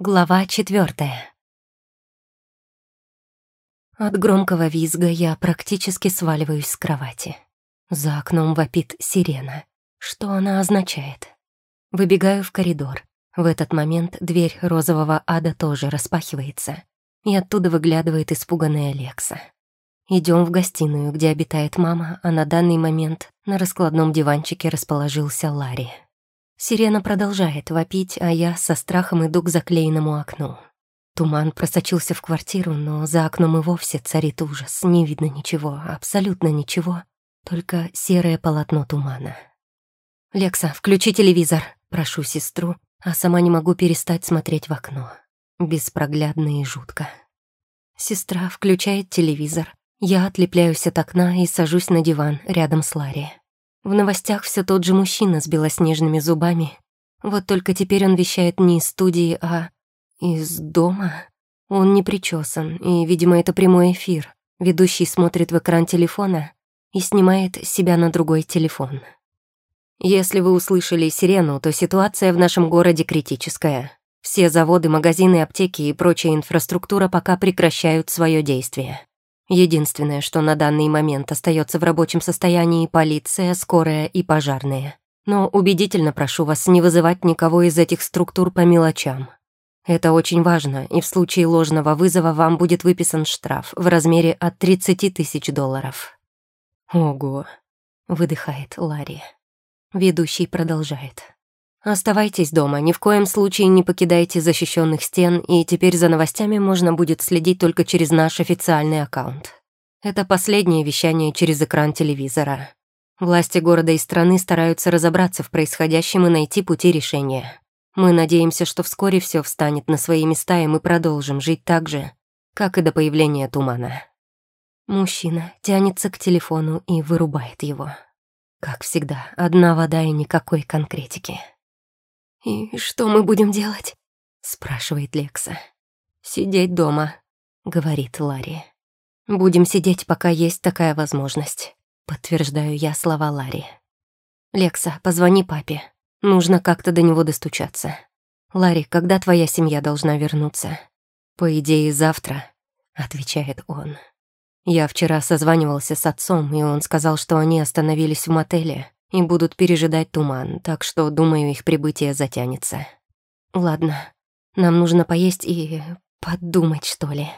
Глава четвертая. От громкого визга я практически сваливаюсь с кровати. За окном вопит сирена. Что она означает? Выбегаю в коридор. В этот момент дверь розового ада тоже распахивается, и оттуда выглядывает испуганная Лекса. Идем в гостиную, где обитает мама, а на данный момент на раскладном диванчике расположился Ларри. Сирена продолжает вопить, а я со страхом иду к заклеенному окну. Туман просочился в квартиру, но за окном и вовсе царит ужас. Не видно ничего, абсолютно ничего, только серое полотно тумана. «Лекса, включи телевизор», — прошу сестру, а сама не могу перестать смотреть в окно. Беспроглядно и жутко. Сестра включает телевизор. Я отлепляюсь от окна и сажусь на диван рядом с Ларри. В новостях все тот же мужчина с белоснежными зубами. Вот только теперь он вещает не из студии, а из дома. Он не причесан, и, видимо, это прямой эфир. Ведущий смотрит в экран телефона и снимает себя на другой телефон. Если вы услышали сирену, то ситуация в нашем городе критическая. Все заводы, магазины, аптеки и прочая инфраструктура пока прекращают свое действие. Единственное, что на данный момент остается в рабочем состоянии полиция, скорая и пожарные. Но убедительно прошу вас не вызывать никого из этих структур по мелочам. Это очень важно, и в случае ложного вызова вам будет выписан штраф в размере от 30 тысяч долларов. «Ого», — выдыхает Ларри. Ведущий продолжает. Оставайтесь дома, ни в коем случае не покидайте защищенных стен, и теперь за новостями можно будет следить только через наш официальный аккаунт. Это последнее вещание через экран телевизора. Власти города и страны стараются разобраться в происходящем и найти пути решения. Мы надеемся, что вскоре все встанет на свои места, и мы продолжим жить так же, как и до появления тумана. Мужчина тянется к телефону и вырубает его. Как всегда, одна вода и никакой конкретики. «И что мы будем делать?» — спрашивает Лекса. «Сидеть дома», — говорит Ларри. «Будем сидеть, пока есть такая возможность», — подтверждаю я слова Ларри. «Лекса, позвони папе. Нужно как-то до него достучаться. Ларри, когда твоя семья должна вернуться?» «По идее, завтра», — отвечает он. «Я вчера созванивался с отцом, и он сказал, что они остановились в мотеле, и будут пережидать туман, так что, думаю, их прибытие затянется. Ладно, нам нужно поесть и подумать, что ли.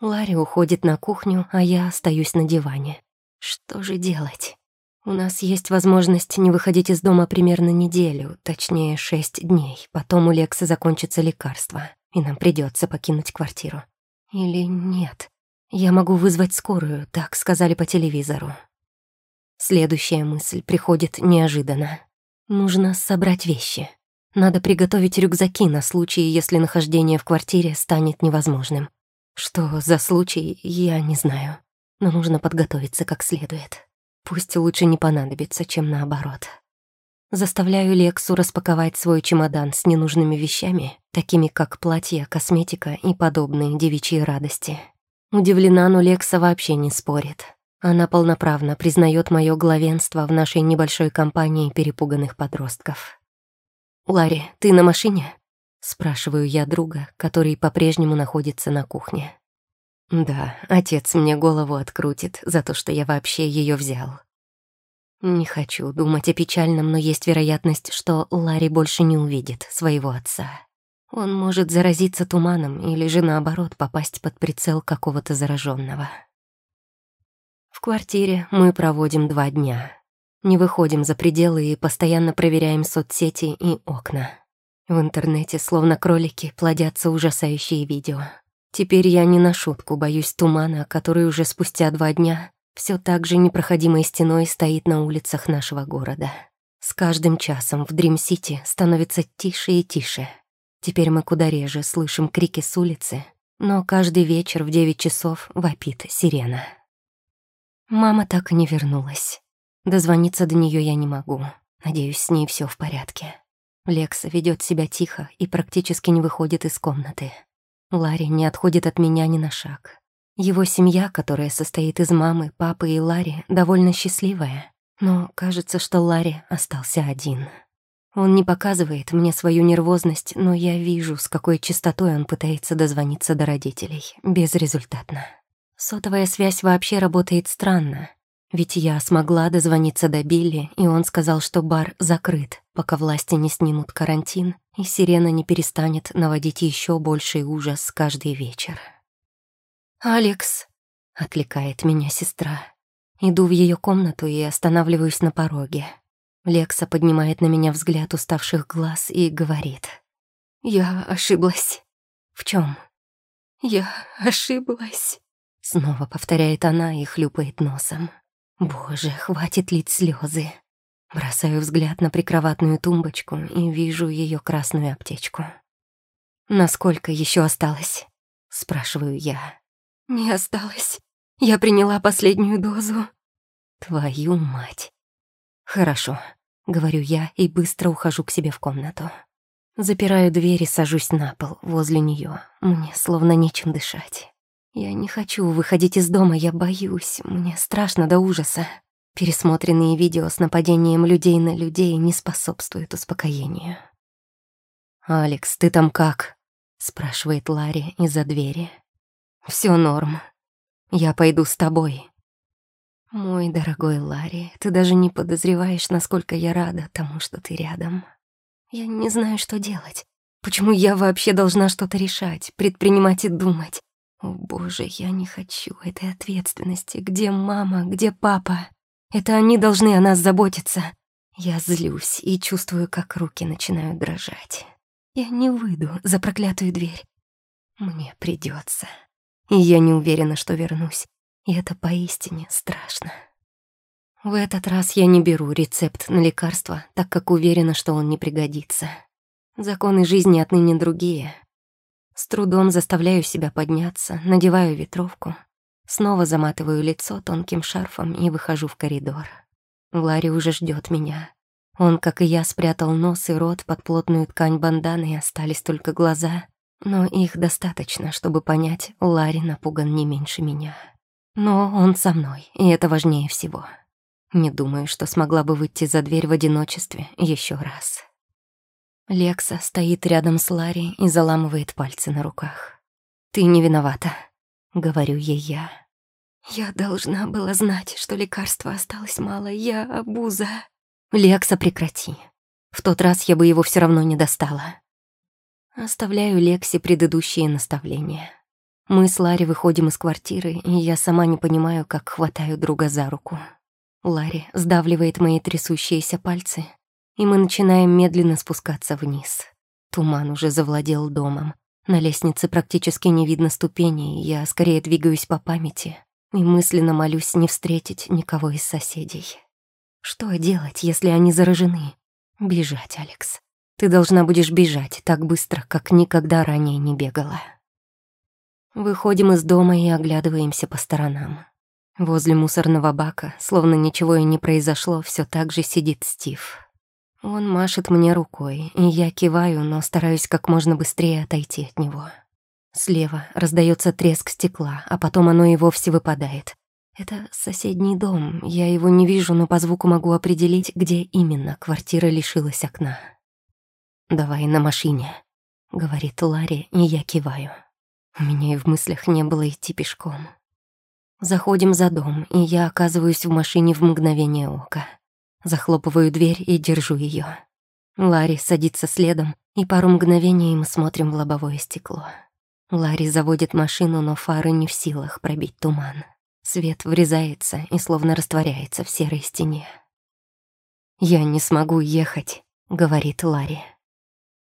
Ларри уходит на кухню, а я остаюсь на диване. Что же делать? У нас есть возможность не выходить из дома примерно неделю, точнее, шесть дней. Потом у Лекса закончится лекарство, и нам придется покинуть квартиру. Или нет? Я могу вызвать скорую, так сказали по телевизору. Следующая мысль приходит неожиданно. Нужно собрать вещи. Надо приготовить рюкзаки на случай, если нахождение в квартире станет невозможным. Что за случай, я не знаю. Но нужно подготовиться как следует. Пусть лучше не понадобится, чем наоборот. Заставляю Лексу распаковать свой чемодан с ненужными вещами, такими как платья, косметика и подобные девичьи радости. Удивлена, но Лекса вообще не спорит. Она полноправно признает мое главенство в нашей небольшой компании перепуганных подростков. «Ларри, ты на машине?» — спрашиваю я друга, который по-прежнему находится на кухне. «Да, отец мне голову открутит за то, что я вообще ее взял». Не хочу думать о печальном, но есть вероятность, что Ларри больше не увидит своего отца. Он может заразиться туманом или же наоборот попасть под прицел какого-то зараженного. В квартире мы проводим два дня. Не выходим за пределы и постоянно проверяем соцсети и окна. В интернете, словно кролики, плодятся ужасающие видео. Теперь я не на шутку боюсь тумана, который уже спустя два дня все так же непроходимой стеной стоит на улицах нашего города. С каждым часом в Дрим-Сити становится тише и тише. Теперь мы куда реже слышим крики с улицы, но каждый вечер в девять часов вопит сирена. Мама так и не вернулась. Дозвониться до нее я не могу. Надеюсь, с ней все в порядке. Лекса ведет себя тихо и практически не выходит из комнаты. Ларри не отходит от меня ни на шаг. Его семья, которая состоит из мамы, папы и Ларри, довольно счастливая. Но кажется, что Ларри остался один. Он не показывает мне свою нервозность, но я вижу, с какой частотой он пытается дозвониться до родителей. Безрезультатно. Сотовая связь вообще работает странно. Ведь я смогла дозвониться до Билли, и он сказал, что бар закрыт, пока власти не снимут карантин, и сирена не перестанет наводить еще больший ужас каждый вечер. «Алекс», — отвлекает меня сестра. Иду в ее комнату и останавливаюсь на пороге. Лекса поднимает на меня взгляд уставших глаз и говорит. «Я ошиблась». «В чем? «Я ошиблась», — снова повторяет она и хлюпает носом. «Боже, хватит лить слезы. Бросаю взгляд на прикроватную тумбочку и вижу ее красную аптечку. «Насколько еще осталось?» — спрашиваю я. «Не осталось. Я приняла последнюю дозу». «Твою мать!» «Хорошо», — говорю я и быстро ухожу к себе в комнату. Запираю дверь и сажусь на пол возле нее. Мне словно нечем дышать. Я не хочу выходить из дома, я боюсь. Мне страшно до ужаса. Пересмотренные видео с нападением людей на людей не способствуют успокоению. «Алекс, ты там как?» — спрашивает Ларри из-за двери. Все норм. Я пойду с тобой». «Мой дорогой Ларри, ты даже не подозреваешь, насколько я рада тому, что ты рядом. Я не знаю, что делать. Почему я вообще должна что-то решать, предпринимать и думать? О, боже, я не хочу этой ответственности. Где мама, где папа? Это они должны о нас заботиться. Я злюсь и чувствую, как руки начинают дрожать. Я не выйду за проклятую дверь. Мне придется. И я не уверена, что вернусь. И это поистине страшно. В этот раз я не беру рецепт на лекарство, так как уверена, что он не пригодится. Законы жизни отныне другие. С трудом заставляю себя подняться, надеваю ветровку, снова заматываю лицо тонким шарфом и выхожу в коридор. Ларри уже ждет меня. Он, как и я, спрятал нос и рот под плотную ткань банданы, и остались только глаза, но их достаточно, чтобы понять, Ларри напуган не меньше меня. Но он со мной, и это важнее всего. Не думаю, что смогла бы выйти за дверь в одиночестве еще раз. Лекса стоит рядом с Ларри и заламывает пальцы на руках. «Ты не виновата», — говорю ей я. «Я должна была знать, что лекарства осталось мало. Я обуза». «Лекса, прекрати. В тот раз я бы его все равно не достала. Оставляю Лекси предыдущие наставления. Мы с Ларри выходим из квартиры, и я сама не понимаю, как хватаю друга за руку. Ларри сдавливает мои трясущиеся пальцы, и мы начинаем медленно спускаться вниз. Туман уже завладел домом. На лестнице практически не видно ступеней, я скорее двигаюсь по памяти и мысленно молюсь не встретить никого из соседей. Что делать, если они заражены? Бежать, Алекс. Ты должна будешь бежать так быстро, как никогда ранее не бегала. Выходим из дома и оглядываемся по сторонам. Возле мусорного бака, словно ничего и не произошло, все так же сидит Стив. Он машет мне рукой, и я киваю, но стараюсь как можно быстрее отойти от него. Слева раздается треск стекла, а потом оно и вовсе выпадает. Это соседний дом, я его не вижу, но по звуку могу определить, где именно квартира лишилась окна. «Давай на машине», — говорит Ларри, и я киваю. У меня и в мыслях не было идти пешком. Заходим за дом, и я оказываюсь в машине в мгновение ока. Захлопываю дверь и держу ее. Ларри садится следом, и пару мгновений мы смотрим в лобовое стекло. Ларри заводит машину, но фары не в силах пробить туман. Свет врезается и словно растворяется в серой стене. «Я не смогу ехать», — говорит Ларри.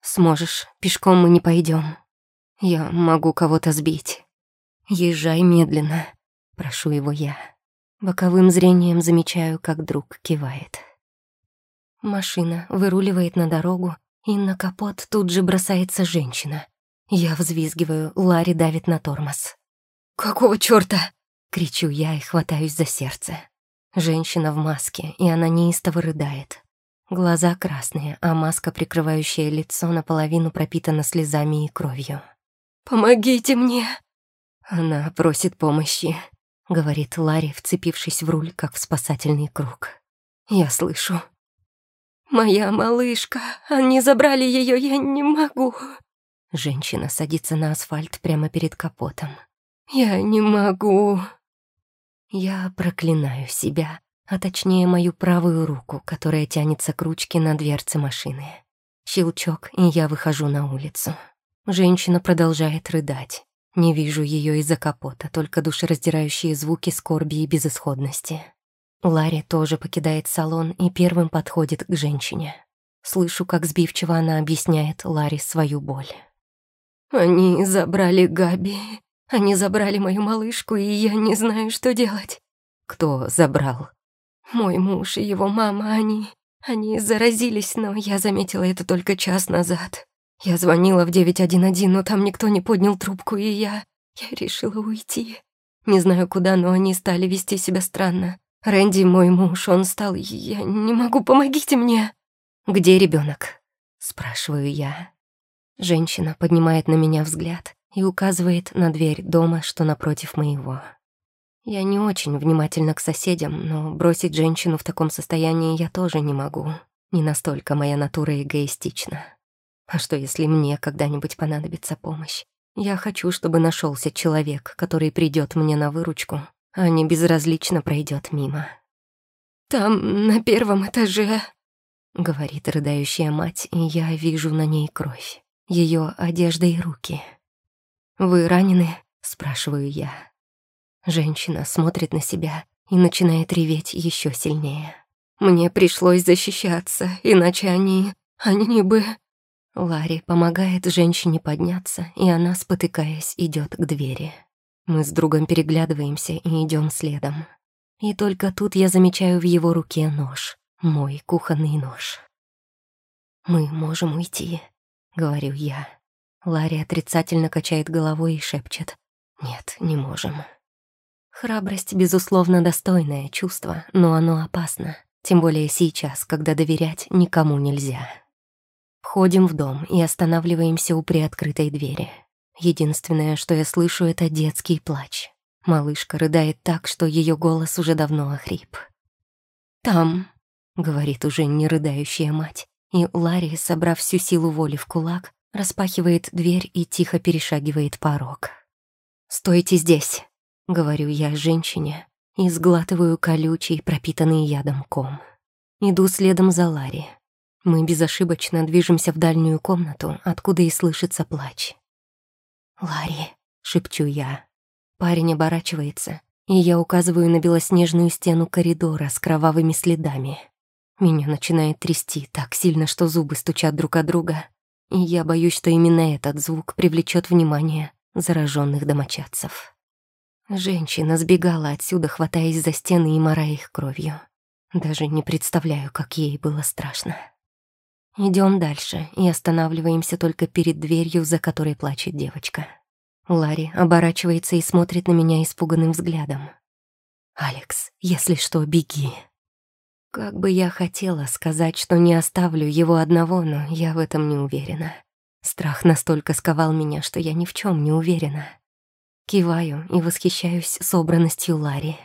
Сможешь, пешком мы не пойдем. Я могу кого-то сбить. Езжай медленно, прошу его я. Боковым зрением замечаю, как друг кивает. Машина выруливает на дорогу, и на капот тут же бросается женщина. Я взвизгиваю, Ларри давит на тормоз. «Какого чёрта?» — кричу я и хватаюсь за сердце. Женщина в маске, и она неистово рыдает. Глаза красные, а маска, прикрывающая лицо, наполовину пропитана слезами и кровью. «Помогите мне!» Она просит помощи, говорит Ларри, вцепившись в руль, как в спасательный круг. Я слышу. Моя малышка, они забрали ее, я не могу. Женщина садится на асфальт прямо перед капотом. Я не могу. Я проклинаю себя, а точнее мою правую руку, которая тянется к ручке на дверце машины. Щелчок, и я выхожу на улицу. Женщина продолжает рыдать. Не вижу ее из-за капота, только душераздирающие звуки скорби и безысходности. Ларри тоже покидает салон и первым подходит к женщине. Слышу, как сбивчиво она объясняет Ларри свою боль. «Они забрали Габи. Они забрали мою малышку, и я не знаю, что делать». «Кто забрал?» «Мой муж и его мама, они... Они заразились, но я заметила это только час назад. Я звонила в 911, но там никто не поднял трубку, и я... Я решила уйти. Не знаю куда, но они стали вести себя странно. Рэнди мой муж, он стал... Я не могу, помогите мне!» «Где ребенок? спрашиваю я. Женщина поднимает на меня взгляд и указывает на дверь дома, что напротив моего. Я не очень внимательна к соседям, но бросить женщину в таком состоянии я тоже не могу. Не настолько моя натура эгоистична. А что, если мне когда-нибудь понадобится помощь? Я хочу, чтобы нашелся человек, который придет мне на выручку, а не безразлично пройдет мимо. «Там, на первом этаже», — говорит рыдающая мать, и я вижу на ней кровь, ее одежда и руки. «Вы ранены?» — спрашиваю я. Женщина смотрит на себя и начинает реветь еще сильнее. «Мне пришлось защищаться, иначе они... они бы...» Ларри помогает женщине подняться, и она, спотыкаясь, идет к двери. Мы с другом переглядываемся и идем следом. И только тут я замечаю в его руке нож. Мой кухонный нож. «Мы можем уйти», — говорю я. Ларри отрицательно качает головой и шепчет. «Нет, не можем». Храбрость, безусловно, достойное чувство, но оно опасно. Тем более сейчас, когда доверять никому нельзя. Входим в дом и останавливаемся у приоткрытой двери. Единственное, что я слышу, это детский плач. Малышка рыдает так, что ее голос уже давно охрип. «Там», — говорит уже не рыдающая мать, и Ларри, собрав всю силу воли в кулак, распахивает дверь и тихо перешагивает порог. «Стойте здесь», — говорю я женщине, и сглатываю колючий, пропитанный ядом ком. Иду следом за Ларри. Мы безошибочно движемся в дальнюю комнату, откуда и слышится плач. «Ларри», — шепчу я. Парень оборачивается, и я указываю на белоснежную стену коридора с кровавыми следами. Меня начинает трясти так сильно, что зубы стучат друг от друга, и я боюсь, что именно этот звук привлечет внимание зараженных домочадцев. Женщина сбегала отсюда, хватаясь за стены и морая их кровью. Даже не представляю, как ей было страшно. Идем дальше и останавливаемся только перед дверью, за которой плачет девочка. Ларри оборачивается и смотрит на меня испуганным взглядом. «Алекс, если что, беги». Как бы я хотела сказать, что не оставлю его одного, но я в этом не уверена. Страх настолько сковал меня, что я ни в чем не уверена. Киваю и восхищаюсь собранностью Ларри.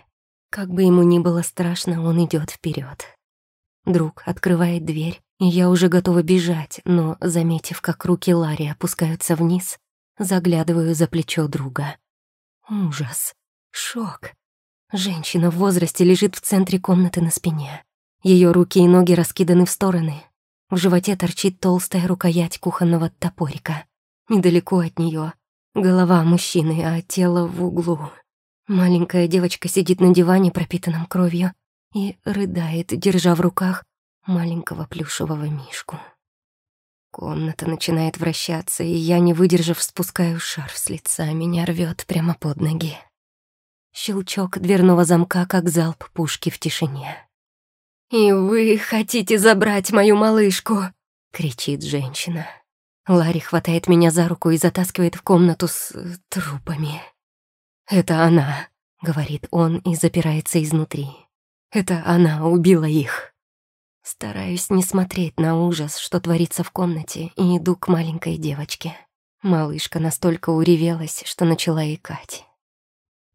Как бы ему ни было страшно, он идет вперед. Друг открывает дверь, я уже готова бежать, но, заметив, как руки Ларри опускаются вниз, заглядываю за плечо друга. Ужас. Шок. Женщина в возрасте лежит в центре комнаты на спине. Ее руки и ноги раскиданы в стороны. В животе торчит толстая рукоять кухонного топорика. Недалеко от нее голова мужчины, а тело в углу. Маленькая девочка сидит на диване, пропитанном кровью, и рыдает, держа в руках маленького плюшевого мишку. Комната начинает вращаться, и я, не выдержав, спускаю шарф с лица, меня рвет прямо под ноги. Щелчок дверного замка, как залп пушки в тишине. «И вы хотите забрать мою малышку?» — кричит женщина. Ларри хватает меня за руку и затаскивает в комнату с э, трупами. «Это она», — говорит он и запирается изнутри. «Это она убила их». Стараюсь не смотреть на ужас, что творится в комнате, и иду к маленькой девочке. Малышка настолько уревелась, что начала икать.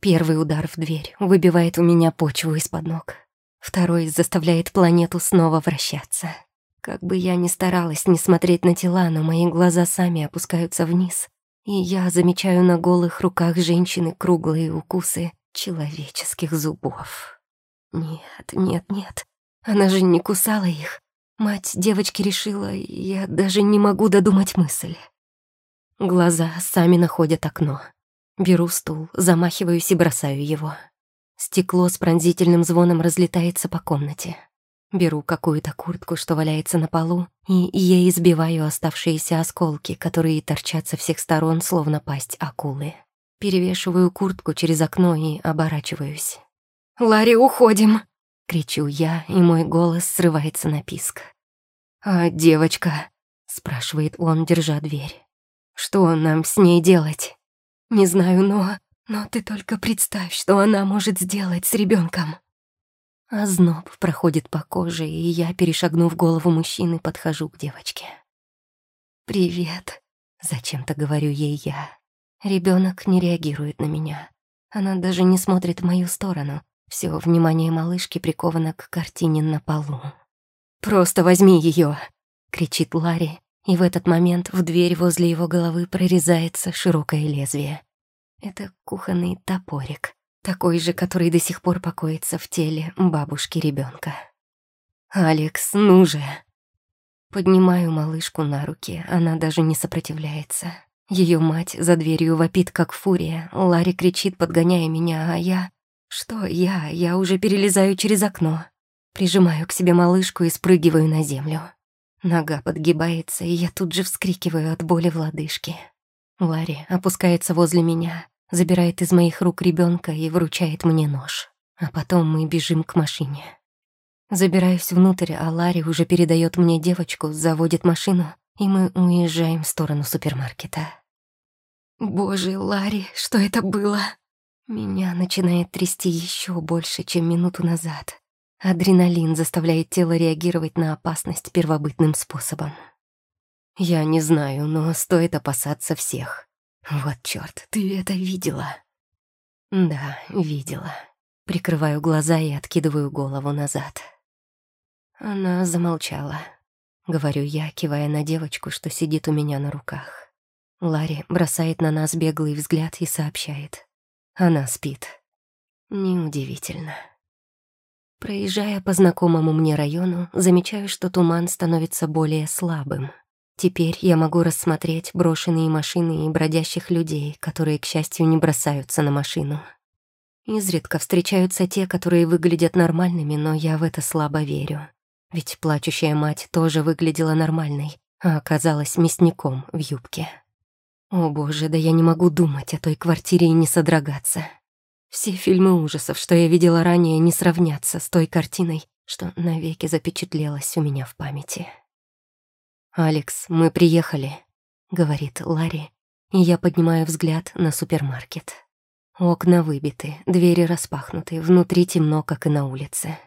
Первый удар в дверь выбивает у меня почву из-под ног. Второй заставляет планету снова вращаться. Как бы я ни старалась не смотреть на тела, но мои глаза сами опускаются вниз, и я замечаю на голых руках женщины круглые укусы человеческих зубов. Нет, нет, нет, она же не кусала их. Мать девочки решила, я даже не могу додумать мысль. Глаза сами находят окно. Беру стул, замахиваюсь и бросаю его. Стекло с пронзительным звоном разлетается по комнате. Беру какую-то куртку, что валяется на полу, и ей избиваю оставшиеся осколки, которые торчат со всех сторон, словно пасть акулы. Перевешиваю куртку через окно и оборачиваюсь. «Ларри, уходим!» — кричу я, и мой голос срывается на писк. «А девочка?» — спрашивает он, держа дверь. «Что нам с ней делать?» «Не знаю, но... Но ты только представь, что она может сделать с ребенком. Озноб проходит по коже, и я, перешагнув голову мужчины, подхожу к девочке. «Привет», — зачем-то говорю ей я. Ребенок не реагирует на меня. Она даже не смотрит в мою сторону. Все внимание малышки приковано к картине на полу. «Просто возьми ее, кричит Ларри, и в этот момент в дверь возле его головы прорезается широкое лезвие. Это кухонный топорик такой же, который до сих пор покоится в теле бабушки ребенка. «Алекс, ну же!» Поднимаю малышку на руки, она даже не сопротивляется. Ее мать за дверью вопит, как фурия. Ларри кричит, подгоняя меня, а я... Что я? Я уже перелезаю через окно. Прижимаю к себе малышку и спрыгиваю на землю. Нога подгибается, и я тут же вскрикиваю от боли в лодыжке. Ларри опускается возле меня, забирает из моих рук ребенка и вручает мне нож. А потом мы бежим к машине. Забираюсь внутрь, а Ларри уже передает мне девочку, заводит машину, и мы уезжаем в сторону супермаркета. Боже, Ларри, что это было? Меня начинает трясти еще больше, чем минуту назад. Адреналин заставляет тело реагировать на опасность первобытным способом. Я не знаю, но стоит опасаться всех. Вот чёрт, ты это видела? Да, видела. Прикрываю глаза и откидываю голову назад. Она замолчала. Говорю я, кивая на девочку, что сидит у меня на руках. Ларри бросает на нас беглый взгляд и сообщает. Она спит. Неудивительно. Проезжая по знакомому мне району, замечаю, что туман становится более слабым — Теперь я могу рассмотреть брошенные машины и бродящих людей, которые, к счастью, не бросаются на машину. Изредка встречаются те, которые выглядят нормальными, но я в это слабо верю. Ведь плачущая мать тоже выглядела нормальной, а оказалась мясником в юбке. О боже, да я не могу думать о той квартире и не содрогаться. Все фильмы ужасов, что я видела ранее, не сравнятся с той картиной, что навеки запечатлелась у меня в памяти. «Алекс, мы приехали», — говорит Ларри, и я поднимаю взгляд на супермаркет. Окна выбиты, двери распахнуты, внутри темно, как и на улице.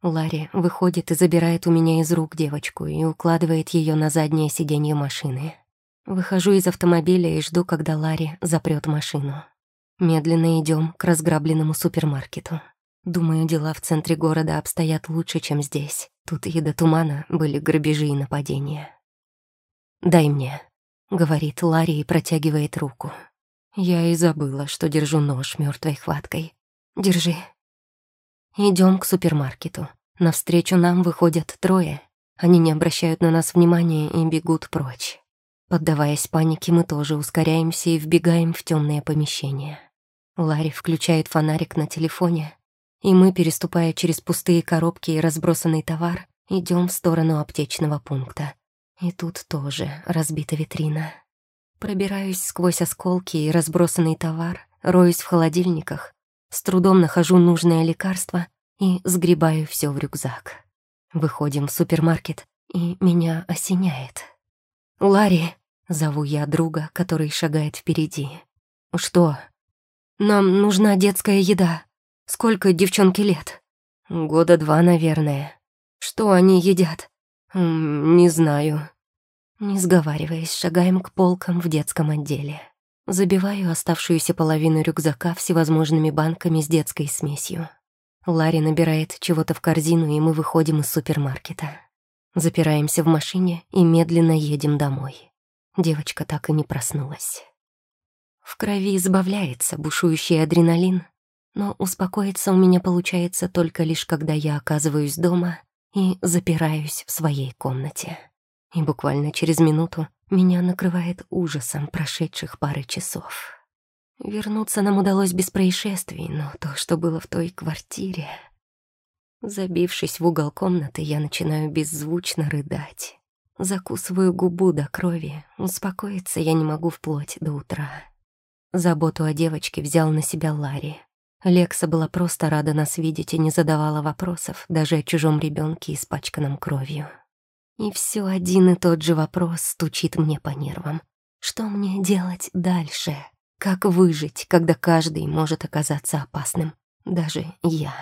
Ларри выходит и забирает у меня из рук девочку и укладывает ее на заднее сиденье машины. Выхожу из автомобиля и жду, когда Ларри запрет машину. Медленно идем к разграбленному супермаркету. Думаю, дела в центре города обстоят лучше, чем здесь. Тут и до тумана были грабежи и нападения. «Дай мне», — говорит Ларри и протягивает руку. Я и забыла, что держу нож мертвой хваткой. «Держи». Идем к супермаркету. Навстречу нам выходят трое. Они не обращают на нас внимания и бегут прочь. Поддаваясь панике, мы тоже ускоряемся и вбегаем в темное помещение. Ларри включает фонарик на телефоне, и мы, переступая через пустые коробки и разбросанный товар, идем в сторону аптечного пункта, и тут тоже разбита витрина. Пробираюсь сквозь осколки и разбросанный товар, роюсь в холодильниках, с трудом нахожу нужное лекарство и сгребаю все в рюкзак. Выходим в супермаркет, и меня осеняет. «Ларри!» — зову я друга, который шагает впереди. «Что?» «Нам нужна детская еда. Сколько девчонке лет?» «Года два, наверное». «Что они едят?» «Не знаю». Не сговариваясь, шагаем к полкам в детском отделе. Забиваю оставшуюся половину рюкзака всевозможными банками с детской смесью. Ларри набирает чего-то в корзину, и мы выходим из супермаркета. Запираемся в машине и медленно едем домой. Девочка так и не проснулась. В крови избавляется бушующий адреналин, но успокоиться у меня получается только лишь когда я оказываюсь дома и запираюсь в своей комнате. И буквально через минуту меня накрывает ужасом прошедших пары часов. Вернуться нам удалось без происшествий, но то, что было в той квартире... Забившись в угол комнаты, я начинаю беззвучно рыдать. Закусываю губу до крови, успокоиться я не могу вплоть до утра. Заботу о девочке взял на себя Ларри. Лекса была просто рада нас видеть и не задавала вопросов, даже о чужом ребенке, испачканном кровью. И все один и тот же вопрос стучит мне по нервам. Что мне делать дальше? Как выжить, когда каждый может оказаться опасным? Даже я.